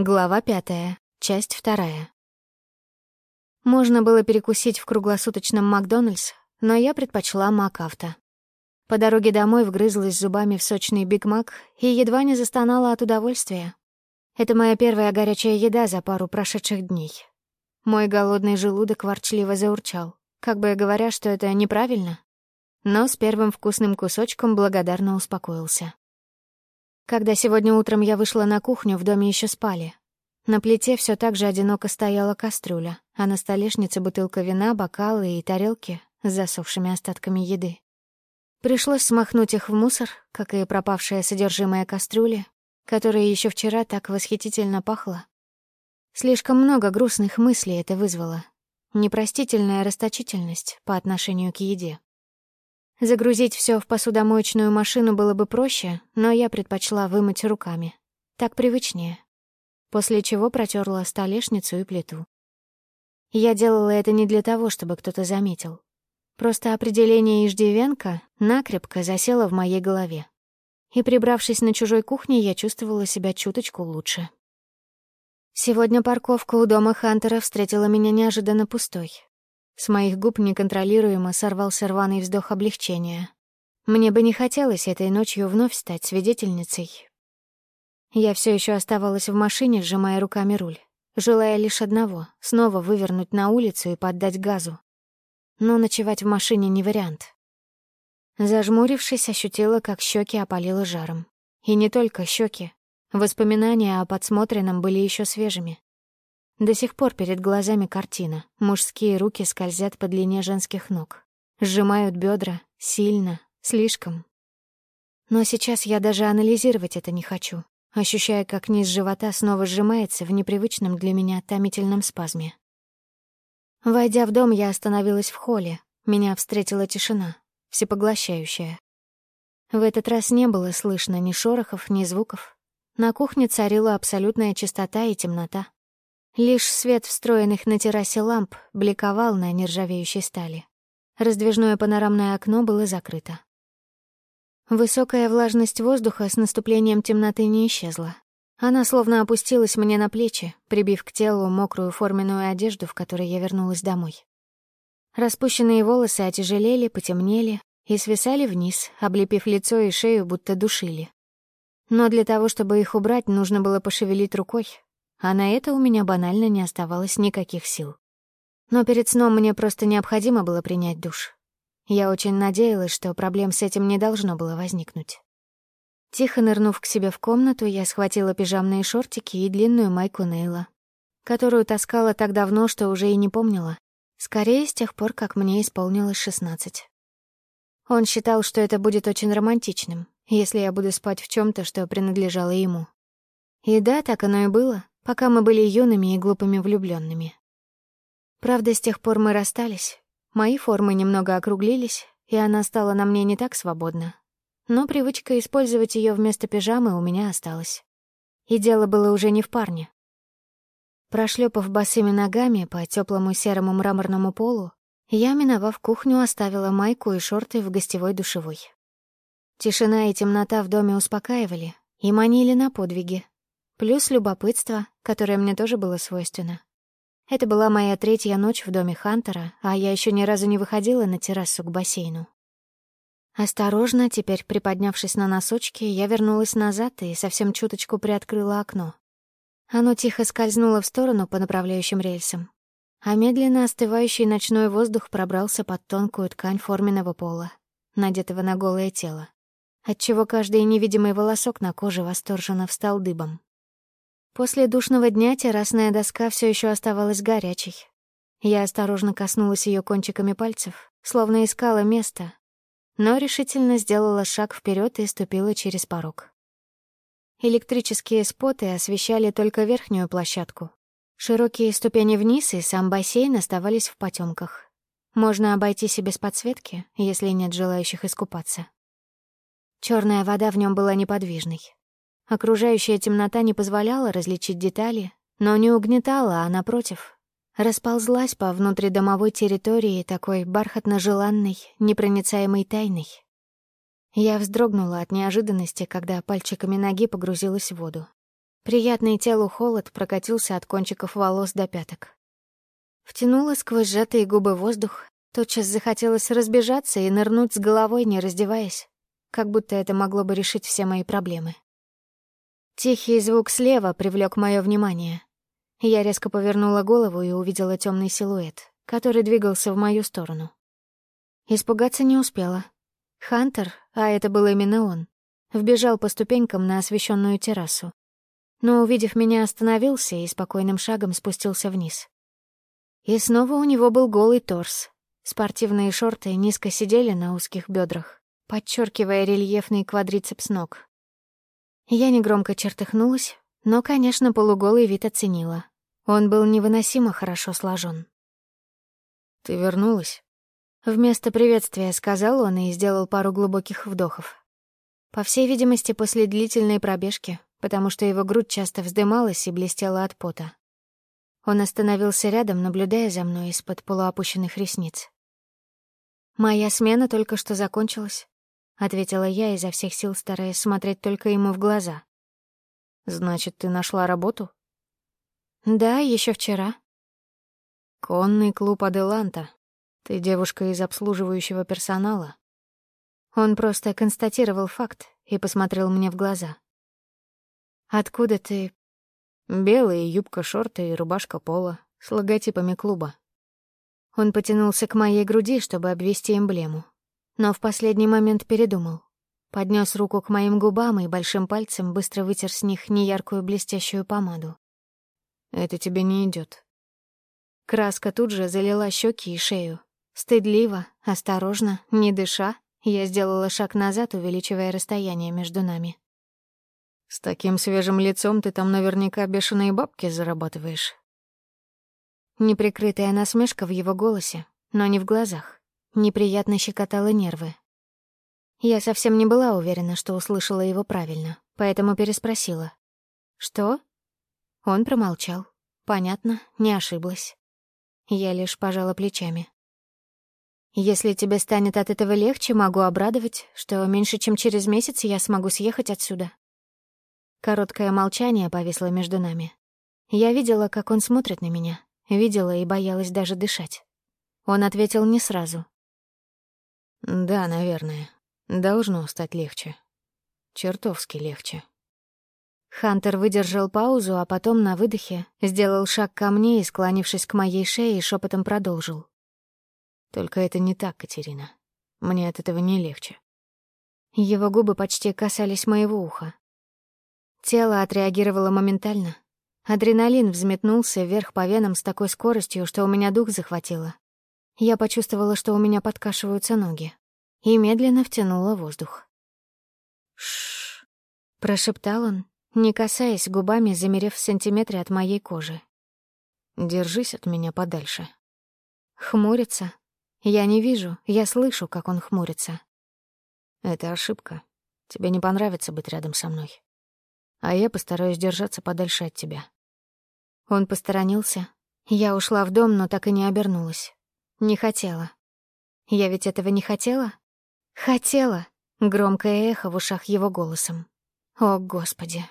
Глава пятая, часть вторая. Можно было перекусить в круглосуточном Макдональдс, но я предпочла МакАвто. По дороге домой вгрызлась зубами в сочный Биг Мак и едва не застонала от удовольствия. Это моя первая горячая еда за пару прошедших дней. Мой голодный желудок ворчливо заурчал, как бы говоря, что это неправильно. Но с первым вкусным кусочком благодарно успокоился. Когда сегодня утром я вышла на кухню, в доме еще спали. На плите все так же одиноко стояла кастрюля, а на столешнице бутылка вина, бокалы и тарелки с засохшими остатками еды. Пришлось смахнуть их в мусор, как и пропавшее содержимое кастрюли, которая еще вчера так восхитительно пахла. Слишком много грустных мыслей это вызвало. Непростительная расточительность по отношению к еде. Загрузить все в посудомоечную машину было бы проще, но я предпочла вымыть руками. Так привычнее. После чего протерла столешницу и плиту. Я делала это не для того, чтобы кто-то заметил. Просто определение иждивенка накрепко засело в моей голове. И, прибравшись на чужой кухне, я чувствовала себя чуточку лучше. Сегодня парковка у дома Хантера встретила меня неожиданно пустой. С моих губ неконтролируемо сорвался рваный вздох облегчения. Мне бы не хотелось этой ночью вновь стать свидетельницей. Я все еще оставалась в машине, сжимая руками руль, желая лишь одного — снова вывернуть на улицу и поддать газу. Но ночевать в машине не вариант. Зажмурившись, ощутила, как щеки опалило жаром. И не только щеки. Воспоминания о подсмотренном были еще свежими. До сих пор перед глазами картина. Мужские руки скользят по длине женских ног. Сжимают бедра сильно, слишком. Но сейчас я даже анализировать это не хочу, ощущая, как низ живота снова сжимается в непривычном для меня томительном спазме. Войдя в дом, я остановилась в холле. Меня встретила тишина, всепоглощающая. В этот раз не было слышно ни шорохов, ни звуков. На кухне царила абсолютная чистота и темнота. Лишь свет встроенных на террасе ламп бликовал на нержавеющей стали. Раздвижное панорамное окно было закрыто. Высокая влажность воздуха с наступлением темноты не исчезла. Она словно опустилась мне на плечи, прибив к телу мокрую форменную одежду, в которой я вернулась домой. Распущенные волосы отяжелели, потемнели и свисали вниз, облепив лицо и шею, будто душили. Но для того, чтобы их убрать, нужно было пошевелить рукой, а на это у меня банально не оставалось никаких сил. Но перед сном мне просто необходимо было принять душ. Я очень надеялась, что проблем с этим не должно было возникнуть. Тихо нырнув к себе в комнату, я схватила пижамные шортики и длинную майку Нейла, которую таскала так давно, что уже и не помнила. Скорее, с тех пор, как мне исполнилось шестнадцать. Он считал, что это будет очень романтичным, если я буду спать в чем то что принадлежало ему. И да, так оно и было пока мы были юными и глупыми влюбленными. Правда, с тех пор мы расстались. Мои формы немного округлились, и она стала на мне не так свободна. Но привычка использовать ее вместо пижамы у меня осталась. И дело было уже не в парне. Прошлепав босыми ногами по теплому серому мраморному полу, я, миновав кухню, оставила майку и шорты в гостевой душевой. Тишина и темнота в доме успокаивали и манили на подвиги, Плюс любопытство, которое мне тоже было свойственно. Это была моя третья ночь в доме Хантера, а я еще ни разу не выходила на террасу к бассейну. Осторожно, теперь приподнявшись на носочки, я вернулась назад и совсем чуточку приоткрыла окно. Оно тихо скользнуло в сторону по направляющим рельсам, а медленно остывающий ночной воздух пробрался под тонкую ткань форменного пола, надетого на голое тело, отчего каждый невидимый волосок на коже восторженно встал дыбом. После душного дня террасная доска все еще оставалась горячей. Я осторожно коснулась ее кончиками пальцев, словно искала место, но решительно сделала шаг вперед и ступила через порог. Электрические споты освещали только верхнюю площадку. Широкие ступени вниз и сам бассейн оставались в потемках. Можно обойтись и без подсветки, если нет желающих искупаться. Черная вода в нем была неподвижной. Окружающая темнота не позволяла различить детали, но не угнетала, а, напротив, расползлась по внутридомовой территории такой бархатно-желанной, непроницаемой тайной. Я вздрогнула от неожиданности, когда пальчиками ноги погрузилась в воду. Приятный телу холод прокатился от кончиков волос до пяток. Втянула сквозь сжатые губы воздух, тотчас захотелось разбежаться и нырнуть с головой, не раздеваясь, как будто это могло бы решить все мои проблемы. Тихий звук слева привлек мое внимание. Я резко повернула голову и увидела темный силуэт, который двигался в мою сторону. Испугаться не успела. Хантер, а это был именно он, вбежал по ступенькам на освещенную террасу. Но, увидев меня, остановился и спокойным шагом спустился вниз. И снова у него был голый торс. Спортивные шорты низко сидели на узких бедрах, подчеркивая рельефный квадрицепс ног. Я негромко чертыхнулась, но, конечно, полуголый вид оценила. Он был невыносимо хорошо сложен. «Ты вернулась?» Вместо приветствия сказал он и сделал пару глубоких вдохов. По всей видимости, после длительной пробежки, потому что его грудь часто вздымалась и блестела от пота. Он остановился рядом, наблюдая за мной из-под полуопущенных ресниц. «Моя смена только что закончилась. — ответила я, изо всех сил стараясь смотреть только ему в глаза. «Значит, ты нашла работу?» «Да, еще вчера». «Конный клуб Аделанта. Ты девушка из обслуживающего персонала?» Он просто констатировал факт и посмотрел мне в глаза. «Откуда ты?» «Белые юбка, шорты и рубашка пола с логотипами клуба». Он потянулся к моей груди, чтобы обвести эмблему, но в последний момент передумал. Поднес руку к моим губам и большим пальцем быстро вытер с них неяркую блестящую помаду. «Это тебе не идет. Краска тут же залила щеки и шею. Стыдливо, осторожно, не дыша, я сделала шаг назад, увеличивая расстояние между нами. «С таким свежим лицом ты там наверняка бешеные бабки зарабатываешь». Неприкрытая насмешка в его голосе, но не в глазах неприятно щекотало нервы. Я совсем не была уверена, что услышала его правильно, поэтому переспросила. «Что?» Он промолчал. Понятно, не ошиблась. Я лишь пожала плечами. «Если тебе станет от этого легче, могу обрадовать, что меньше чем через месяц я смогу съехать отсюда». Короткое молчание повисло между нами. Я видела, как он смотрит на меня, видела и боялась даже дышать. Он ответил не сразу, да, наверное. Должно стать легче. Чертовски легче. Хантер выдержал паузу, а потом на выдохе сделал шаг ко мне и, склонившись к моей шее, шепотом продолжил. «Только это не так, Катерина. Мне от этого не легче». Его губы почти касались моего уха. Тело отреагировало моментально. Адреналин взметнулся вверх по венам с такой скоростью, что у меня дух захватило. Я почувствовала, что у меня подкашиваются ноги, и медленно втянула воздух. Шш, прошептал он, не касаясь губами, замерев в сантиметре от моей кожи. «Держись от меня подальше». Хмурится. Я не вижу, я слышу, как он хмурится. «Это ошибка. Тебе не понравится быть рядом со мной. А я постараюсь держаться подальше от тебя». Он посторонился. Я ушла в дом, но так и не обернулась. Не хотела. Я ведь этого не хотела? Хотела. Громкое эхо в ушах его голосом. О, Господи,